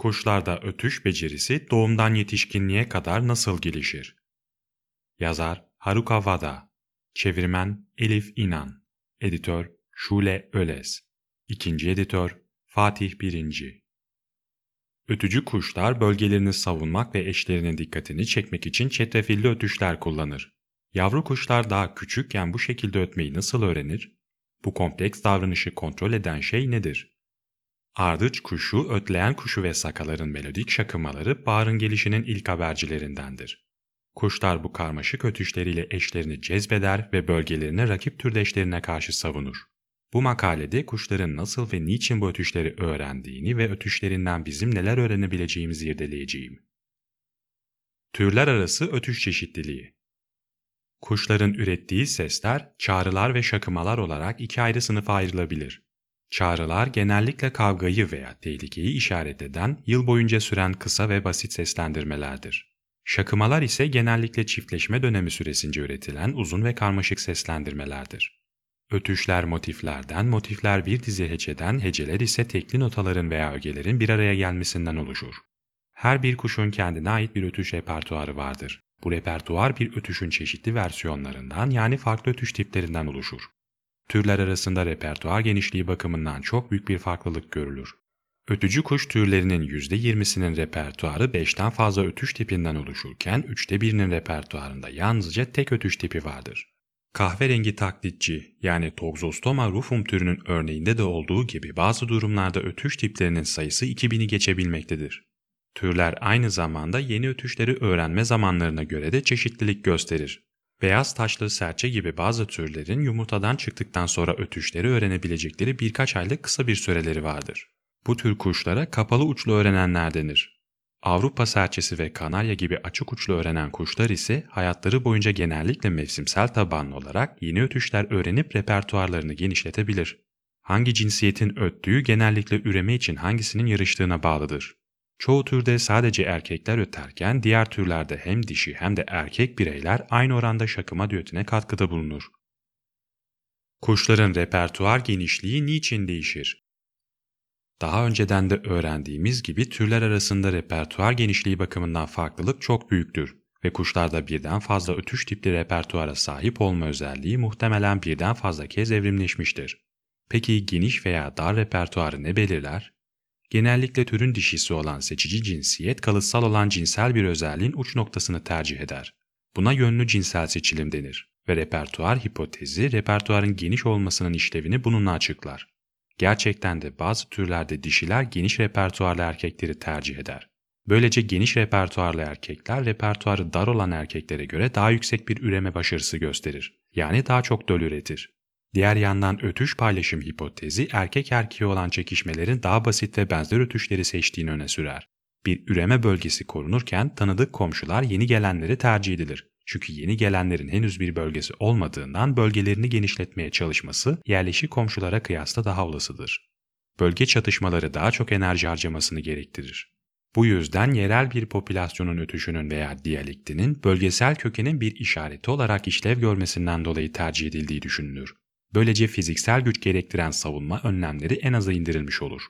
Kuşlarda ötüş becerisi doğumdan yetişkinliğe kadar nasıl gelişir? Yazar Haruka Wada Çevirmen Elif İnan Editör Şule Öles İkinci editör Fatih Birinci Ötücü kuşlar bölgelerini savunmak ve eşlerinin dikkatini çekmek için çetrefilli ötüşler kullanır. Yavru kuşlar daha küçükken bu şekilde ötmeyi nasıl öğrenir? Bu kompleks davranışı kontrol eden şey nedir? Ardıç kuşu, ötleyen kuşu ve sakaların melodik şakımaları bağrın gelişinin ilk habercilerindendir. Kuşlar bu karmaşık ötüşleriyle eşlerini cezbeder ve bölgelerini rakip türdeşlerine karşı savunur. Bu makalede kuşların nasıl ve niçin bu ötüşleri öğrendiğini ve ötüşlerinden bizim neler öğrenebileceğimizi irdeleyeceğim. Türler arası ötüş çeşitliliği Kuşların ürettiği sesler, çağrılar ve şakımalar olarak iki ayrı sınıfa ayrılabilir. Çağrılar genellikle kavgayı veya tehlikeyi işaret eden, yıl boyunca süren kısa ve basit seslendirmelerdir. Şakımalar ise genellikle çiftleşme dönemi süresince üretilen uzun ve karmaşık seslendirmelerdir. Ötüşler motiflerden, motifler bir dizi heceden, heceler ise tekli notaların veya ögelerin bir araya gelmesinden oluşur. Her bir kuşun kendine ait bir ötüş repertuarı vardır. Bu repertuar bir ötüşün çeşitli versiyonlarından yani farklı ötüş tiplerinden oluşur. Türler arasında repertuar genişliği bakımından çok büyük bir farklılık görülür. Ötücü kuş türlerinin %20'sinin repertuarı 5'ten fazla ötüş tipinden oluşurken 3'te 1'inin repertuarında yalnızca tek ötüş tipi vardır. Kahverengi taklitçi yani Toxostoma rufum türünün örneğinde de olduğu gibi bazı durumlarda ötüş tiplerinin sayısı 2000'i geçebilmektedir. Türler aynı zamanda yeni ötüşleri öğrenme zamanlarına göre de çeşitlilik gösterir. Beyaz taşlı serçe gibi bazı türlerin yumurtadan çıktıktan sonra ötüşleri öğrenebilecekleri birkaç aylık kısa bir süreleri vardır. Bu tür kuşlara kapalı uçlu öğrenenler denir. Avrupa serçesi ve kanarya gibi açık uçlu öğrenen kuşlar ise hayatları boyunca genellikle mevsimsel tabanlı olarak yeni ötüşler öğrenip repertuarlarını genişletebilir. Hangi cinsiyetin öttüğü genellikle üreme için hangisinin yarıştığına bağlıdır. Çoğu türde sadece erkekler öterken diğer türlerde hem dişi hem de erkek bireyler aynı oranda şakıma düetine katkıda bulunur. Kuşların repertuar genişliği niçin değişir? Daha önceden de öğrendiğimiz gibi türler arasında repertuar genişliği bakımından farklılık çok büyüktür ve kuşlarda birden fazla ötüş tipli repertuara sahip olma özelliği muhtemelen birden fazla kez evrimleşmiştir. Peki geniş veya dar repertuarı ne belirler? Genellikle türün dişisi olan seçici cinsiyet kalıtsal olan cinsel bir özelliğin uç noktasını tercih eder. Buna yönlü cinsel seçilim denir ve repertuar hipotezi repertuarın geniş olmasının işlevini bununla açıklar. Gerçekten de bazı türlerde dişiler geniş repertuarlı erkekleri tercih eder. Böylece geniş repertuarlı erkekler repertuarı dar olan erkeklere göre daha yüksek bir üreme başarısı gösterir. Yani daha çok döl üretir. Diğer yandan ötüş paylaşım hipotezi erkek erkeğe olan çekişmelerin daha basit ve benzer ötüşleri seçtiğini öne sürer. Bir üreme bölgesi korunurken tanıdık komşular yeni gelenleri tercih edilir. Çünkü yeni gelenlerin henüz bir bölgesi olmadığından bölgelerini genişletmeye çalışması yerleşik komşulara kıyasla daha olasıdır. Bölge çatışmaları daha çok enerji harcamasını gerektirir. Bu yüzden yerel bir popülasyonun ötüşünün veya diyalektinin bölgesel kökenin bir işareti olarak işlev görmesinden dolayı tercih edildiği düşünülür. Böylece fiziksel güç gerektiren savunma önlemleri en aza indirilmiş olur.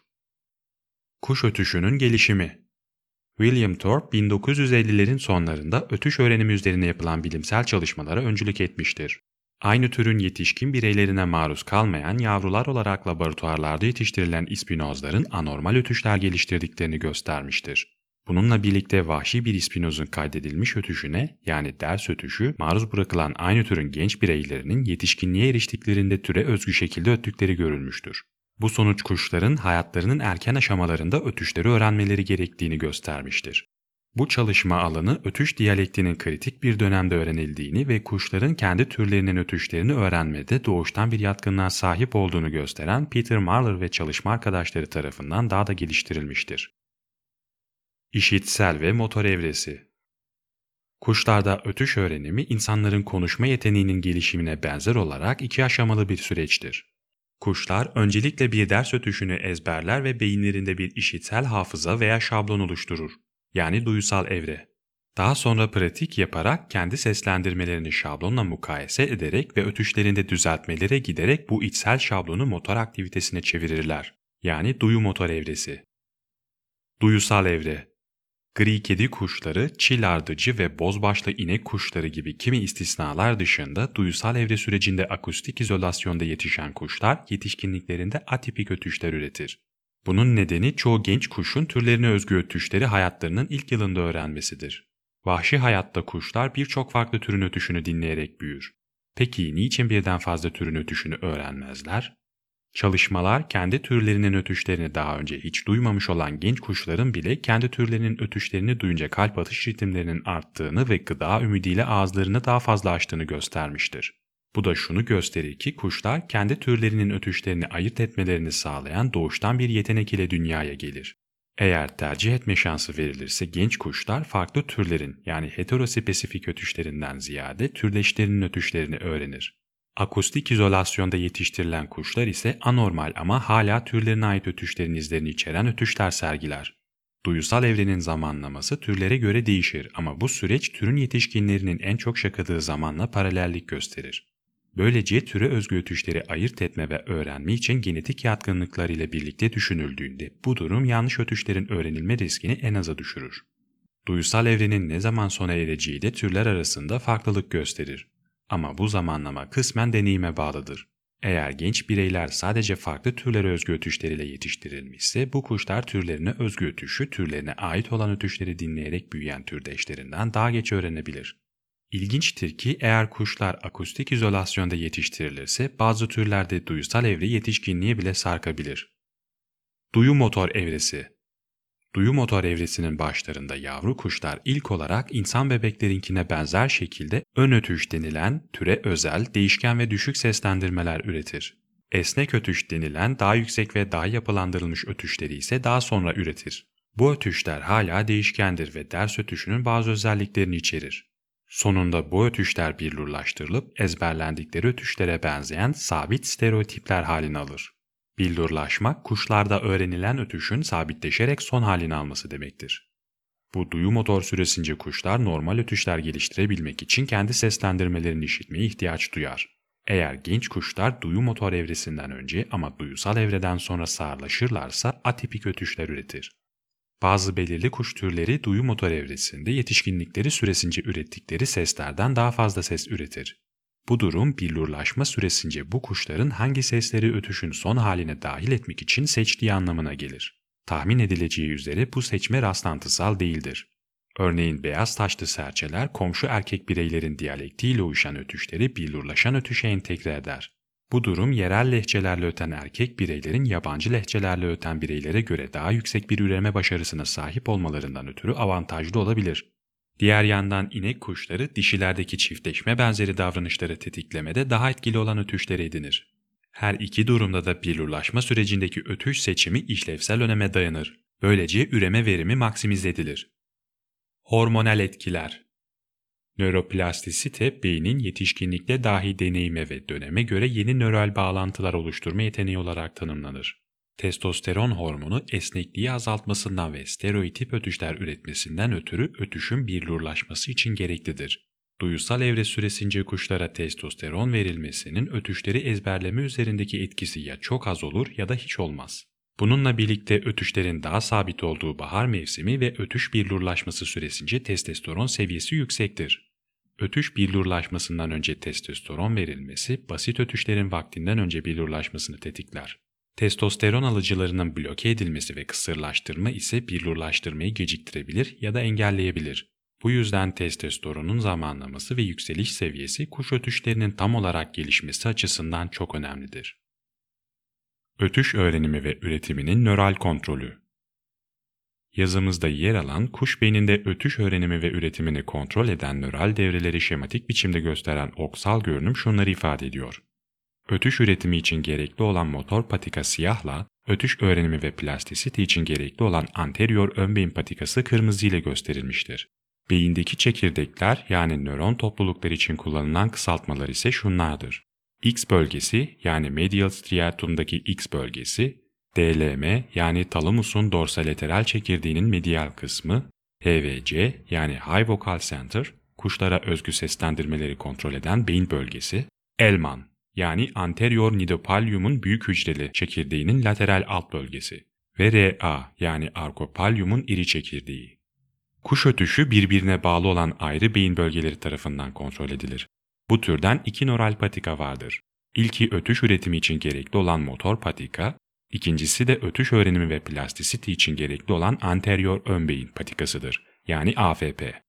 Kuş ötüşünün gelişimi William Thorpe 1950'lerin sonlarında ötüş öğrenimi üzerine yapılan bilimsel çalışmalara öncülük etmiştir. Aynı türün yetişkin bireylerine maruz kalmayan yavrular olarak laboratuvarlarda yetiştirilen ispinozların anormal ötüşler geliştirdiklerini göstermiştir. Bununla birlikte vahşi bir ispinozun kaydedilmiş ötüşüne yani ders ötüşü maruz bırakılan aynı türün genç bireylerinin yetişkinliğe eriştiklerinde türe özgü şekilde öttükleri görülmüştür. Bu sonuç kuşların hayatlarının erken aşamalarında ötüşleri öğrenmeleri gerektiğini göstermiştir. Bu çalışma alanı ötüş diyalektinin kritik bir dönemde öğrenildiğini ve kuşların kendi türlerinin ötüşlerini öğrenmede doğuştan bir yatkınlığa sahip olduğunu gösteren Peter Marler ve çalışma arkadaşları tarafından daha da geliştirilmiştir. İşitsel ve motor evresi Kuşlarda ötüş öğrenimi insanların konuşma yeteneğinin gelişimine benzer olarak iki aşamalı bir süreçtir. Kuşlar öncelikle bir ders ötüşünü ezberler ve beyinlerinde bir işitsel hafıza veya şablon oluşturur. Yani duyusal evre. Daha sonra pratik yaparak kendi seslendirmelerini şablonla mukayese ederek ve ötüşlerinde düzeltmelere giderek bu içsel şablonu motor aktivitesine çevirirler. Yani duyu motor evresi. Duyusal evre Gri kedi kuşları, çil ardıcı ve bozbaşlı inek kuşları gibi kimi istisnalar dışında duyusal evre sürecinde akustik izolasyonda yetişen kuşlar yetişkinliklerinde atipik ötüşler üretir. Bunun nedeni çoğu genç kuşun türlerine özgü ötüşleri hayatlarının ilk yılında öğrenmesidir. Vahşi hayatta kuşlar birçok farklı türün ötüşünü dinleyerek büyür. Peki niçin birden fazla türün ötüşünü öğrenmezler? Çalışmalar kendi türlerinin ötüşlerini daha önce hiç duymamış olan genç kuşların bile kendi türlerinin ötüşlerini duyunca kalp atış ritimlerinin arttığını ve gıda ümidiyle ağızlarını daha fazla açtığını göstermiştir. Bu da şunu gösterir ki kuşlar kendi türlerinin ötüşlerini ayırt etmelerini sağlayan doğuştan bir yetenek ile dünyaya gelir. Eğer tercih etme şansı verilirse genç kuşlar farklı türlerin yani heterospesifik ötüşlerinden ziyade türleşlerinin ötüşlerini öğrenir. Akustik izolasyonda yetiştirilen kuşlar ise anormal ama hala türlerine ait ötüşlerin izlerini içeren ötüşler sergiler. Duyusal evrenin zamanlaması türlere göre değişir ama bu süreç türün yetişkinlerinin en çok şakadığı zamanla paralellik gösterir. Böylece türe özgü ötüşleri ayırt etme ve öğrenme için genetik yatkınlıklar ile birlikte düşünüldüğünde bu durum yanlış ötüşlerin öğrenilme riskini en aza düşürür. Duyusal evrenin ne zaman sona ereceği de türler arasında farklılık gösterir. Ama bu zamanlama kısmen deneyime bağlıdır. Eğer genç bireyler sadece farklı türlere özgü ötüşleriyle yetiştirilmişse bu kuşlar türlerine özgü ötüşü türlerine ait olan ötüşleri dinleyerek büyüyen türdeşlerinden daha geç öğrenebilir. İlginçtir ki eğer kuşlar akustik izolasyonda yetiştirilirse bazı türlerde duyusal evre yetişkinliğe bile sarkabilir. Duyu motor evresi Duyu motor evresinin başlarında yavru kuşlar ilk olarak insan bebeklerinkine benzer şekilde ön ötüş denilen türe özel değişken ve düşük seslendirmeler üretir. Esnek ötüş denilen daha yüksek ve daha yapılandırılmış ötüşleri ise daha sonra üretir. Bu ötüşler hala değişkendir ve ders ötüşünün bazı özelliklerini içerir. Sonunda bu ötüşler billurlaştırılıp ezberlendikleri ötüşlere benzeyen sabit stereotipler halini alır. Billurlaşmak, kuşlarda öğrenilen ötüşün sabitleşerek son halini alması demektir. Bu duyu motor süresince kuşlar normal ötüşler geliştirebilmek için kendi seslendirmelerini işitmeye ihtiyaç duyar. Eğer genç kuşlar duyu motor evresinden önce ama duyusal evreden sonra sağırlaşırlarsa atipik ötüşler üretir. Bazı belirli kuş türleri duyu motor evresinde yetişkinlikleri süresince ürettikleri seslerden daha fazla ses üretir. Bu durum billurlaşma süresince bu kuşların hangi sesleri ötüşün son haline dahil etmek için seçtiği anlamına gelir. Tahmin edileceği üzere bu seçme rastlantısal değildir. Örneğin beyaz taşlı serçeler komşu erkek bireylerin diyalektiyle uyuşan ötüşleri billurlaşan ötüşe entegre eder. Bu durum yerel lehçelerle öten erkek bireylerin yabancı lehçelerle öten bireylere göre daha yüksek bir üreme başarısına sahip olmalarından ötürü avantajlı olabilir. Diğer yandan inek kuşları dişilerdeki çiftleşme benzeri davranışları tetiklemede daha etkili olan ötüşleri edinir. Her iki durumda da billurlaşma sürecindeki ötüş seçimi işlevsel öneme dayanır. Böylece üreme verimi maksimize edilir. Hormonal etkiler Nöroplastisite, beynin yetişkinlikte dahi deneyime ve döneme göre yeni nöral bağlantılar oluşturma yeteneği olarak tanımlanır. Testosteron hormonu esnekliği azaltmasından ve stereotip ötüşler üretmesinden ötürü ötüşün birlurlaşması için gereklidir. Duyusal evre süresince kuşlara testosteron verilmesinin ötüşleri ezberleme üzerindeki etkisi ya çok az olur ya da hiç olmaz. Bununla birlikte ötüşlerin daha sabit olduğu bahar mevsimi ve ötüş birlurlaşması süresince testosteron seviyesi yüksektir. Ötüş billurlaşmasından önce testosteron verilmesi basit ötüşlerin vaktinden önce billurlaşmasını tetikler. Testosteron alıcılarının bloke edilmesi ve kısırlaştırma ise billurlaştırmayı geciktirebilir ya da engelleyebilir. Bu yüzden testosteronun zamanlaması ve yükseliş seviyesi kuş ötüşlerinin tam olarak gelişmesi açısından çok önemlidir. Ötüş öğrenimi ve üretiminin nöral kontrolü Yazımızda yer alan kuş beyninde ötüş öğrenimi ve üretimini kontrol eden nöral devreleri şematik biçimde gösteren oksal görünüm şunları ifade ediyor. Ötüş üretimi için gerekli olan motor patika siyahla, ötüş öğrenimi ve plastisite için gerekli olan anterior ön beyin patikası kırmızı ile gösterilmiştir. Beyindeki çekirdekler yani nöron toplulukları için kullanılan kısaltmalar ise şunlardır. X bölgesi yani medial striatum'daki X bölgesi, DLM yani talamusun dorsalateral çekirdeğinin medial kısmı, HVC yani High Vocal Center, kuşlara özgü seslendirmeleri kontrol eden beyin bölgesi, Elman yani anterior nidopallium'un büyük hücreli çekirdeğinin lateral alt bölgesi ve RA yani Arcopalyum'un iri çekirdeği. Kuş ötüşü birbirine bağlı olan ayrı beyin bölgeleri tarafından kontrol edilir. Bu türden iki nöral patika vardır. İlki ötüş üretimi için gerekli olan motor patika, ikincisi de ötüş öğrenimi ve plastisiti için gerekli olan anterior ön beyin patikasıdır, yani AFP.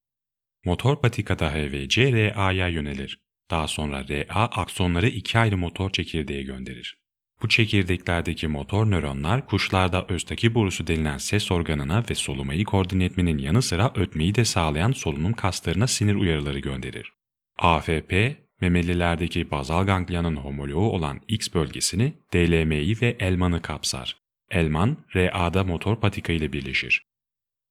Motor patikada HVC RA'ya yönelir. Daha sonra RA aksonları iki ayrı motor çekirdeğe gönderir. Bu çekirdeklerdeki motor nöronlar kuşlarda özdeki borusu denilen ses organına ve solumayı koordine etmenin yanı sıra ötmeyi de sağlayan solunum kaslarına sinir uyarıları gönderir. AFP, memelilerdeki bazal gangliyanın homoloğu olan X bölgesini, DLM'yi ve elmanı kapsar. Elman, RA'da motor patika ile birleşir.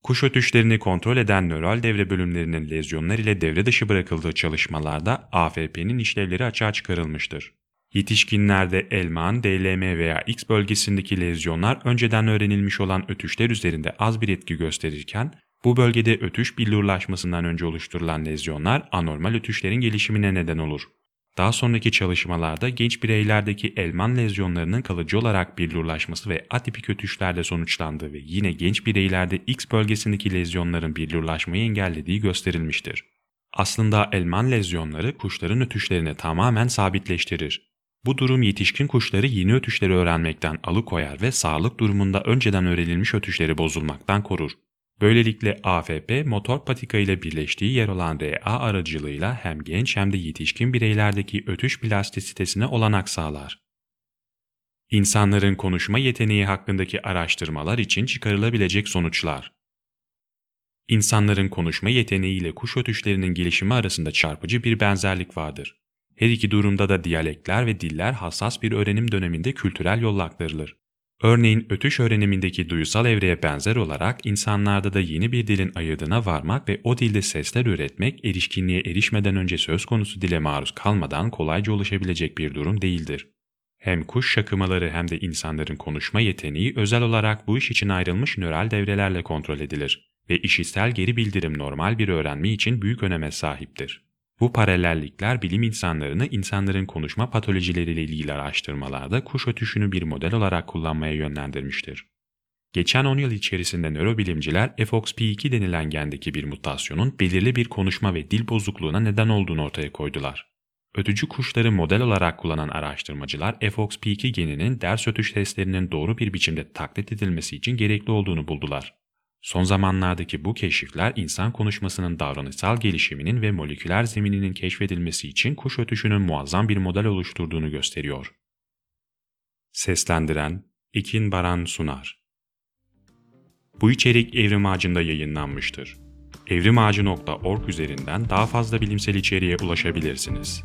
Kuş ötüşlerini kontrol eden nöral devre bölümlerinin lezyonlar ile devre dışı bırakıldığı çalışmalarda AFP'nin işlevleri açığa çıkarılmıştır. Yetişkinlerde elman, DLM veya X bölgesindeki lezyonlar önceden öğrenilmiş olan ötüşler üzerinde az bir etki gösterirken, bu bölgede ötüş billurlaşmasından önce oluşturulan lezyonlar anormal ötüşlerin gelişimine neden olur. Daha sonraki çalışmalarda genç bireylerdeki elman lezyonlarının kalıcı olarak billurlaşması ve atipik ötüşlerde sonuçlandığı ve yine genç bireylerde X bölgesindeki lezyonların billurlaşmayı engellediği gösterilmiştir. Aslında elman lezyonları kuşların ötüşlerini tamamen sabitleştirir. Bu durum yetişkin kuşları yeni ötüşleri öğrenmekten alıkoyar ve sağlık durumunda önceden öğrenilmiş ötüşleri bozulmaktan korur. Böylelikle AFP motor patika ile birleştiği yer olan RA aracılığıyla hem genç hem de yetişkin bireylerdeki ötüş plastisitesine olanak sağlar. İnsanların konuşma yeteneği hakkındaki araştırmalar için çıkarılabilecek sonuçlar İnsanların konuşma yeteneği ile kuş ötüşlerinin gelişimi arasında çarpıcı bir benzerlik vardır. Her iki durumda da diyalekler ve diller hassas bir öğrenim döneminde kültürel yolla aktarılır. Örneğin ötüş öğrenimindeki duysal evreye benzer olarak insanlarda da yeni bir dilin ayırdına varmak ve o dilde sesler üretmek erişkinliğe erişmeden önce söz konusu dile maruz kalmadan kolayca ulaşabilecek bir durum değildir. Hem kuş şakımaları hem de insanların konuşma yeteneği özel olarak bu iş için ayrılmış nöral devrelerle kontrol edilir ve işitsel geri bildirim normal bir öğrenme için büyük öneme sahiptir. Bu paralellikler bilim insanlarını insanların konuşma patolojileriyle ilgili araştırmalarda kuş ötüşünü bir model olarak kullanmaya yönlendirmiştir. Geçen 10 yıl içerisinde nörobilimciler FOXP2 denilen gendeki bir mutasyonun belirli bir konuşma ve dil bozukluğuna neden olduğunu ortaya koydular. Ötücü kuşları model olarak kullanan araştırmacılar FOXP2 geninin ders ötüş testlerinin doğru bir biçimde taklit edilmesi için gerekli olduğunu buldular. Son zamanlardaki bu keşifler insan konuşmasının davranışsal gelişiminin ve moleküler zemininin keşfedilmesi için kuş ötüşünün muazzam bir model oluşturduğunu gösteriyor. Seslendiren Ekin Baran Sunar Bu içerik Evrim Ağacı'nda yayınlanmıştır. evrimağacı.org üzerinden daha fazla bilimsel içeriğe ulaşabilirsiniz.